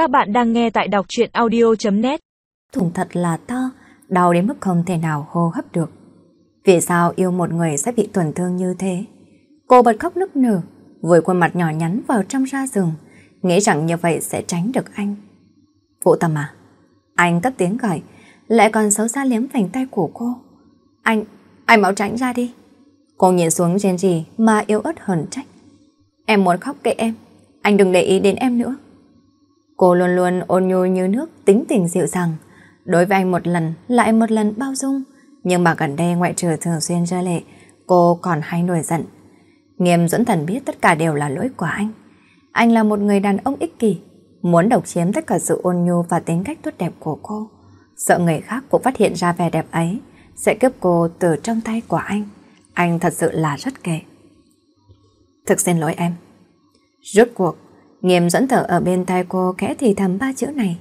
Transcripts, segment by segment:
Các bạn đang nghe tại đọc truyện audio.net Thùng thật là to, đau đến mức không thể nào hô hấp được. Vì sao yêu một người sẽ bị tổn thương như thế? Cô bật khóc nức nở, vùi khuôn mặt nhỏ nhắn vào trong ra giường, nghĩ rằng như vậy sẽ tránh được anh. Vũ Tâm à? Anh cất tiếng gọi, lại còn xấu xa liếm vành tay của cô. Anh, anh mau tránh ra đi. Cô nhìn xuống trên gì mà yếu ớt hờn trách. Em muốn khóc kệ em, anh đừng để ý đến em nữa. Cô luôn luôn ôn nhu như nước, tính tình dịu dàng. Đối với anh một lần, lại một lần bao dung. Nhưng mà gần đây ngoại trừ thường xuyên rơi lệ, cô còn hay nổi giận. Nghiêm dẫn thần biết tất cả đều là lỗi của anh. Anh là một người đàn ông ích kỷ, muốn độc chiếm tất cả sự ôn nhu và tính cách tốt đẹp của cô. Sợ người khác cũng phát hiện ra vẻ đẹp ấy, sẽ cướp cô từ trong tay của anh. Anh thật sự là rất kệ. Thực xin lỗi em. Rốt cuộc, Nghiêm dẫn thở ở bên tai cô kẽ thì thầm ba chữ này.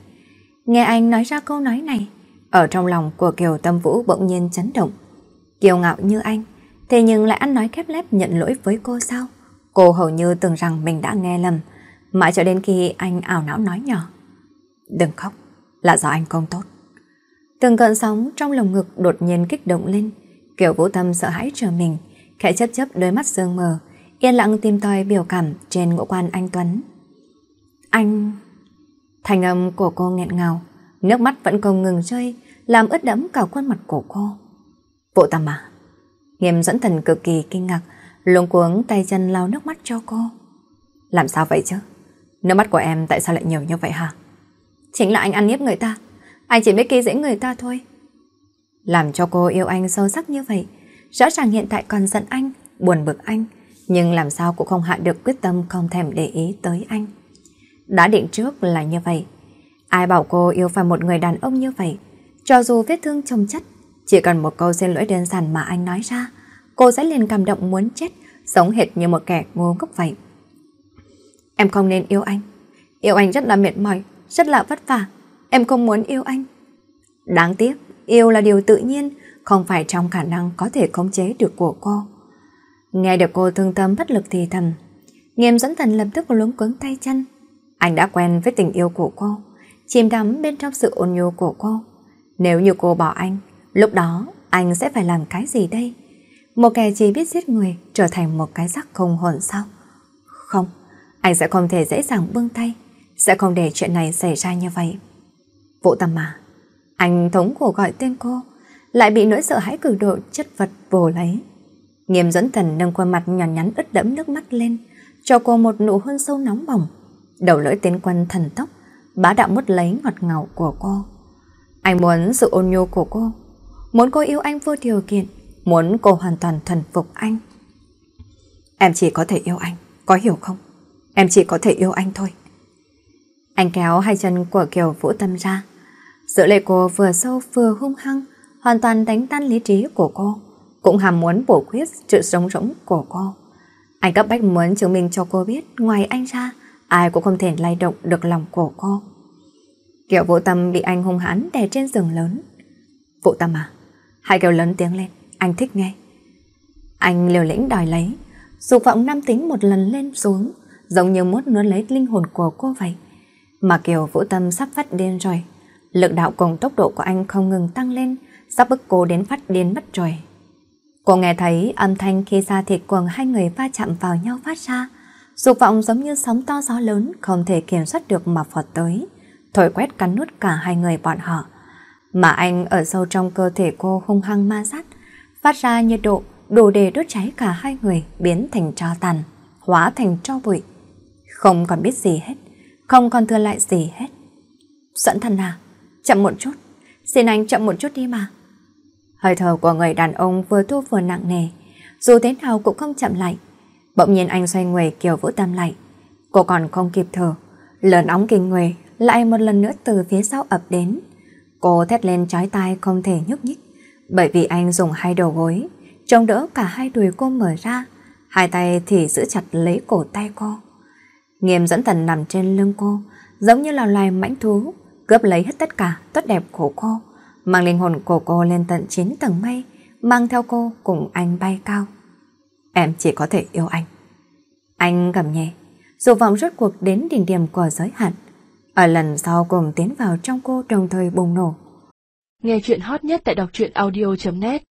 Nghe anh nói ra câu nói này, ở trong lòng của Kiều Tâm Vũ bỗng nhiên chấn động. Kiều ngạo như anh, thế nhưng lại ăn nói khép lép nhận lỗi với cô sao? Cô hầu như tưởng rằng mình đã nghe lầm, mãi cho đến khi anh ảo não nói nhỏ. Đừng khóc, là do anh không tốt. Từng cơn sóng trong lồng ngực đột nhiên kích động lên, Kiều Vũ Tâm sợ hãi trở mình, khẽ chấp chấp đôi mắt sương mờ, yên lặng tìm tòi biểu cảm trên ngũ quan anh Tuấn. Anh... Thành âm của cô nghẹn ngào, nước mắt vẫn không ngừng rơi, làm ướt đẫm cả khuôn mặt của cô. Vụ tầm à? Nghiêm dẫn thần cực kỳ kinh ngạc, luống cuống tay chân lau nước mắt cho cô. Làm sao vậy chứ? Nước mắt của em tại sao lại nhiều như vậy hả? Chính là anh ăn hiếp người ta. Anh chỉ biết kỳ dễ người ta thôi. Làm cho cô yêu anh sâu sắc như vậy. Rõ ràng hiện tại còn giận anh, buồn bực anh. Nhưng làm sao cũng không hạ được quyết tâm không thèm để ý tới anh. Đã định trước là như vậy. Ai bảo cô yêu phải một người đàn ông như vậy? Cho dù vết thương chồng chất, chỉ cần một câu xin lỗi đơn giản mà anh nói ra, cô sẽ liền cảm động muốn chết, sống hệt như một kẻ ngu ngốc vậy. Em không nên yêu anh. Yêu anh rất là mệt mỏi, rất là vất vả. Em không muốn yêu anh. Đáng tiếc, yêu là điều tự nhiên, không phải trong khả năng có thể khống chế được của cô. Nghe được cô thương tâm bất lực thì thầm, nghiêm dẫn thần lập tức luống cuống tay chân, anh đã quen với tình yêu của cô, chìm đắm bên trong sự ôn nhu của cô. Nếu như cô bỏ anh, lúc đó anh sẽ phải làm cái gì đây? Một kẻ chỉ biết giết người trở thành một cái xác không hồn sao? Không, anh sẽ không thể dễ dàng buông tay, sẽ không để chuyện này xảy ra như vậy. Vũ Tâm mà, anh thống cổ gọi tên cô, lại bị nỗi sợ hãi cử độ chất vật vồ lấy. Nghiêm dẫn thần nâng khuôn mặt nhỏ nhắn ướt đẫm nước mắt lên, cho cô một nụ hôn sâu nóng bỏng. Đầu lưỡi tiến quân thần tốc, bá đạo mất lấy ngọt ngào của cô. Anh muốn sự ôn nhu của cô, muốn cô yêu anh vô điều kiện, muốn cô hoàn toàn thuần phục anh. Em chỉ có thể yêu anh, có hiểu không? Em chỉ có thể yêu anh thôi. Anh kéo hai chân của Kiều Vũ Tâm ra. Sự lệ cô vừa sâu vừa hung hăng, hoàn toàn đánh tan lý trí của cô, cũng hàm muốn bổ quyết sự sống rỗng của cô. Anh cấp bách muốn chứng minh cho cô biết ngoài anh ra, ai cũng không thể lay động được lòng của cô. Kiều Vũ Tâm bị anh hung hãn đè trên giường lớn. Vũ Tâm à, hai kêu lớn tiếng lên, anh thích nghe. Anh liều lĩnh đòi lấy, dục vọng nam tính một lần lên xuống, giống như muốn nuốt lấy linh hồn của cô vậy. Mà Kiều Vũ Tâm sắp phát điên rồi, lực đạo cùng tốc độ của anh không ngừng tăng lên, sắp bức cô đến phát điên mất rồi. Cô nghe thấy âm thanh khi da thịt của hai người va chạm vào nhau phát ra, Dục vọng giống như sóng to gió lớn không thể kiểm soát được mà phọt tới, thổi quét cắn nuốt cả hai người bọn họ. Mà anh ở sâu trong cơ thể cô hung hăng ma sát, phát ra nhiệt độ đủ để đốt cháy cả hai người biến thành tro tàn, hóa thành tro bụi. Không còn biết gì hết, không còn thừa lại gì hết. Sẵn thần à, chậm một chút, xin anh chậm một chút đi mà. Hơi thở của người đàn ông vừa thu vừa nặng nề, dù thế nào cũng không chậm lại, Bỗng nhiên anh xoay người Kiều Vũ Tâm lại. Cô còn không kịp thở. lớn óng kinh người, lại một lần nữa từ phía sau ập đến. Cô thét lên trái tai không thể nhúc nhích. Bởi vì anh dùng hai đầu gối, chống đỡ cả hai đùi cô mở ra. Hai tay thì giữ chặt lấy cổ tay cô. Nghiêm dẫn thần nằm trên lưng cô, giống như là loài mãnh thú, cướp lấy hết tất cả tốt đẹp của cô, mang linh hồn của cô lên tận chín tầng mây, mang theo cô cùng anh bay cao. Em chỉ có thể yêu anh. Anh gầm nhẹ, dù vọng rốt cuộc đến đỉnh điểm của giới hạn. Ở lần sau cùng tiến vào trong cô đồng thời bùng nổ. Nghe chuyện hot nhất tại đọc truyện audio.net